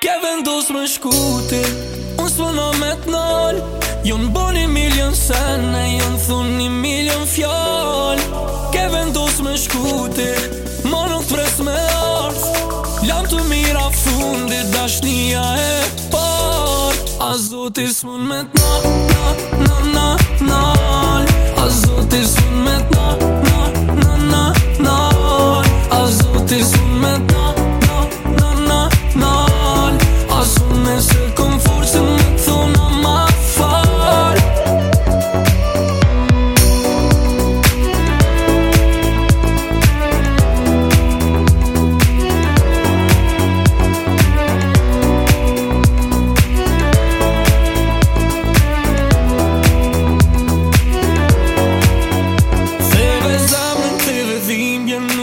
Ke vendos më shkuti Unë së përna me të nal Jonë bo një milion sene Jonë thun një milion fjall Ke vendos më shkuti Ma nuk të pres me ars Lam të mira fundit Dashnia e part A zotis më me të nal Nal, nal,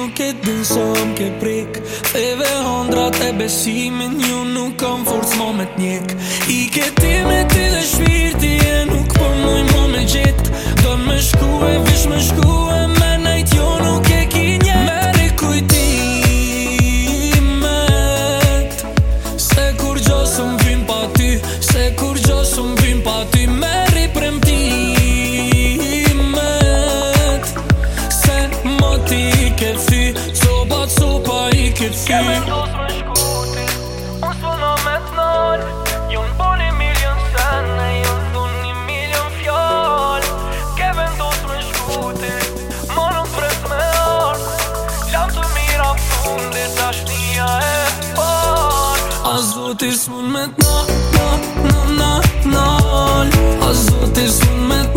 nuk e dinsëm ke prik Theve hondrat e besimin Një nuk kam forc mo me t'njek I ke ti me ti dhe shpirti E nuk po muj mo me gjit Do me shku e vish me shku jo Se kur gjosëm vim pa ty Se kur gjosëm ti i këtë fi Soba, soba i këtë fi Kemë ndos me shkoti Unë po së në me të nalë Jënë bo një milion sene Jënë du një milion fjallë Kemë ndos me me të mira e parë A zotis mund me të nalë Na, na, na, na, na, na, na, me na,